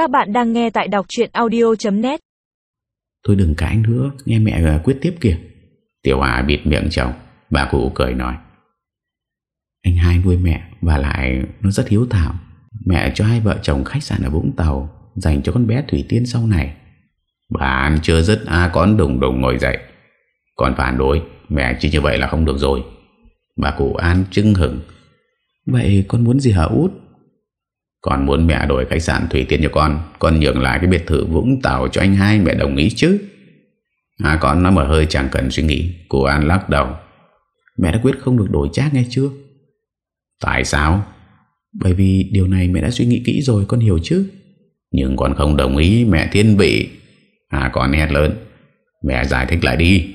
Các bạn đang nghe tại đọc chuyện audio.net Thôi đừng cãi nữa, Nghe mẹ quyết tiếp kìa. Tiểu Hà bịt miệng chồng, Bà cụ cười nói. Anh hai nuôi mẹ, Và lại nó rất hiếu thảo. Mẹ cho hai vợ chồng khách sạn ở Vũng Tàu, Dành cho con bé Thủy Tiên sau này. Bà An chưa dứt A à, con đùng đùng ngồi dậy. Còn phản đối, Mẹ chỉ như vậy là không được rồi. Bà cụ An chưng hừng Vậy con muốn gì hả út? Con muốn mẹ đổi khách sạn Thủy Tiên cho con Con nhường lại cái biệt thự Vũng Tàu cho anh hai Mẹ đồng ý chứ? À con nói mở hơi chẳng cần suy nghĩ, Cô An lắc đầu. Mẹ đã quyết không được đổi chác nghe chưa? Tại sao? Bởi vì điều này mẹ đã suy nghĩ kỹ rồi, Con hiểu chứ? Nhưng con không đồng ý, mẹ thiên vị. À con hét lớn. Mẹ giải thích lại đi.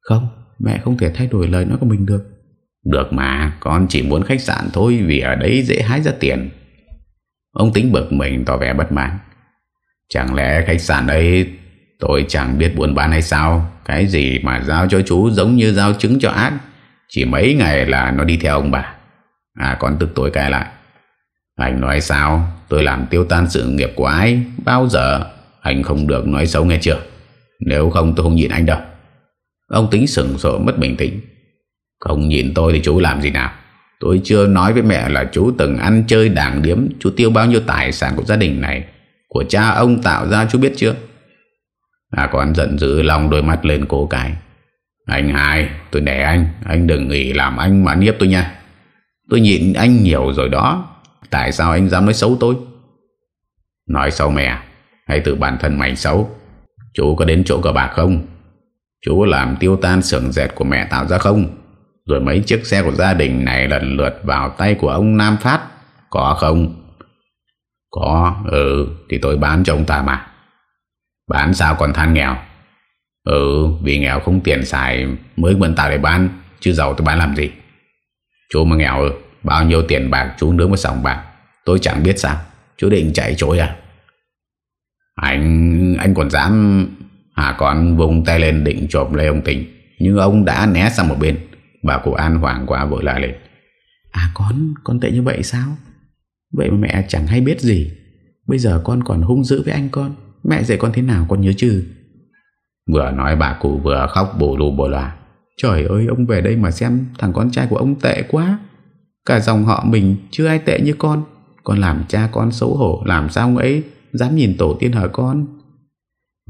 Không, mẹ không thể thay đổi lời nói của mình được. Được mà, Con chỉ muốn khách sạn thôi, Vì ở đấy dễ hái ra tiền. Ông tính bực mình tỏ vẻ bất mãn. Chẳng lẽ khách sạn ấy Tôi chẳng biết buôn bán hay sao? Cái gì mà giao cho chú Giống như giao trứng cho ác? Chỉ mấy ngày là nó đi theo ông bà. À con tức tối cài lại. Anh nói sao? Tôi làm tiêu tan sự nghiệp của ai? Bao giờ? Anh không được nói xấu nghe chưa? Nếu không tôi không nhìn anh đâu. Ông tính sừng sổ mất bình tĩnh. Không nhìn tôi thì chú làm gì nào? Tôi chưa nói với mẹ là chú từng ăn chơi đảng điếm, Chú tiêu bao nhiêu tài sản của gia đình này, Của cha ông tạo ra chú biết chưa? À còn giận dữ lòng đôi mắt lên cố cái. Anh hai, Tôi để anh Anh đừng nghỉ làm anh mà nhiếp tôi nha. Tôi nhịn anh nhiều rồi đó, Tại sao anh dám nói xấu tôi? Nói xấu mẹ, Hay từ bản thân mày xấu? Chú có đến chỗ cờ bạc không? Chú làm tiêu tan sưởng dệt của mẹ tạo ra không? Rồi mấy chiếc xe của gia đình này lần lượt vào tay của ông Nam Phát. Có không? Có Ừ Thì tôi bán cho ông ta mà. Bán sao còn than nghèo? Ừ vì nghèo không tiền xài Mới bận tạo để bán Chứ giàu tôi bán làm gì? Chú mà nghèo ừ, Bao nhiêu tiền bạc chú nướng một sòng bạc? Tôi chẳng biết sao. Chú định chạy trốn à? Anh Anh còn dám Hà còn vùng tay lên định trộm lấy ông Tình. Nhưng ông đã né sang một bên. Bà cụ An hoảng quá vội lại lên. À con Con tệ như vậy sao? Vậy mà mẹ chẳng hay biết gì. Bây giờ con còn hung dữ với anh con. Mẹ dạy con thế nào con nhớ chứ? Vừa nói bà cụ vừa khóc bù lù bù loà. Trời ơi ông về đây mà xem Thằng con trai của ông tệ quá. Cả dòng họ mình chưa ai tệ như con. Con làm cha con xấu hổ Làm sao ông ấy dám nhìn tổ tiên hở con?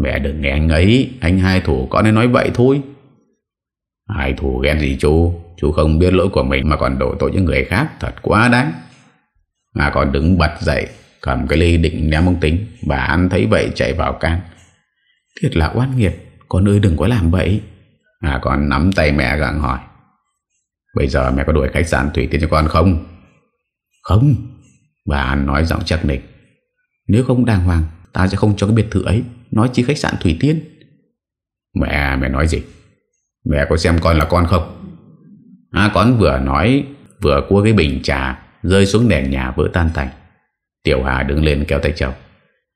Mẹ đừng nghe anh ấy. Anh hai thủ con nên nói vậy thôi ai thù ghen gì chú? Chú không biết lỗi của mình Mà còn đổ tội cho người khác, Thật quá đáng. Ngà còn đứng bật dậy, Cầm cái ly định ném ông tính. Bà An thấy vậy chạy vào can. Thiệt là oan nghiệt, Con ơi đừng có làm vậy Ngà còn nắm tay mẹ gặng hỏi. Bây giờ mẹ có đuổi khách sạn Thủy Tiên cho con không? Không. Bà An nói giọng chắc nịch. Nếu không đàng hoàng, Ta sẽ không cho cái biệt thự ấy Nói chi khách sạn Thủy Tiên. Mẹ mẹ nói gì? Mẹ có xem con là con không? A con vừa nói, Vừa cua cái bình trà, Rơi xuống nền nhà vỡ tan tành. Tiểu Hà đứng lên kéo tay chồng.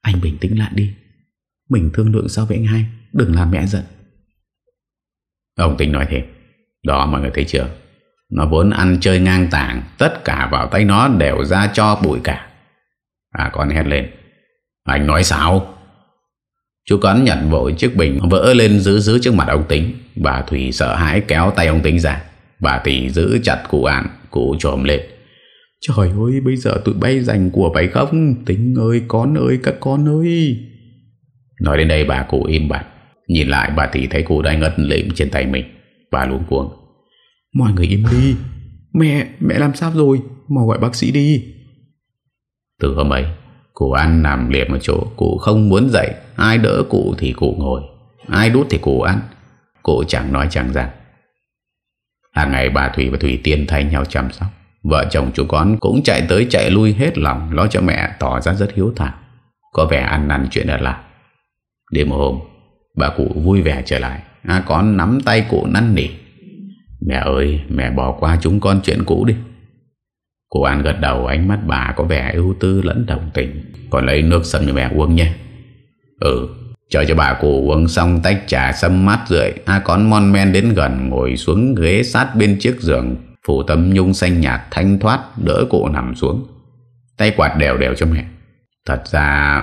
Anh bình tĩnh lại đi. Mình thương lượng sao với anh hai, Đừng làm mẹ giận. Ông Tinh nói thêm. Đó mọi người thấy chưa? Nó vốn ăn chơi ngang tàng, Tất cả vào tay nó đều ra cho bụi cả. À con hét lên. Anh nói sao? Chú Cấn nhận vội chiếc bình vỡ lên giữ giữ trước mặt ông Tính. Bà Thủy sợ hãi kéo tay ông Tính ra. Bà Tỷ giữ chặt cụ ạn Cụ trồm lên. Trời ơi bây giờ tụi bay dành của phải không? Tính ơi con ơi các con ơi. Nói đến đây bà cụ im bặt. Nhìn lại bà tỷ thấy cụ đang ngất lịm trên tay mình. Bà luống cuồng Mọi người im đi. Mẹ, mẹ làm sao rồi? Mau gọi bác sĩ đi. Từ hôm ấy Cụ ăn nằm liệt một chỗ. Cụ không muốn dậy. Ai đỡ cụ thì cụ ngồi. Ai đút thì cụ ăn. Cụ chẳng nói chẳng rằng. Hàng ngày bà Thủy và Thủy Tiên thay nhau chăm sóc. Vợ chồng chú con cũng chạy tới chạy lui hết lòng, Lo cho mẹ tỏ ra rất hiếu thảo. Có vẻ ăn năn chuyện đã làm Đêm hôm, Bà cụ vui vẻ trở lại. À con nắm tay cụ năn nỉ. Mẹ ơi, mẹ bỏ qua chúng con chuyện cũ đi. Cô An gật đầu, Ánh mắt bà có vẻ ưu tư lẫn đồng tình. Còn lấy nước sâm cho mẹ uống nhé. Ừ Chờ cho bà cụ uống xong tách trà sâm mát rượi. A con mon men đến gần, Ngồi xuống ghế sát bên chiếc giường. Phủ tấm nhung xanh nhạt thanh thoát, Đỡ cụ nằm xuống. Tay quạt đều đều cho mẹ. Thật ra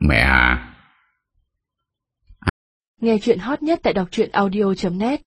mẹ à. Nghe chuyện hot nhất tại đọc truyện audio.net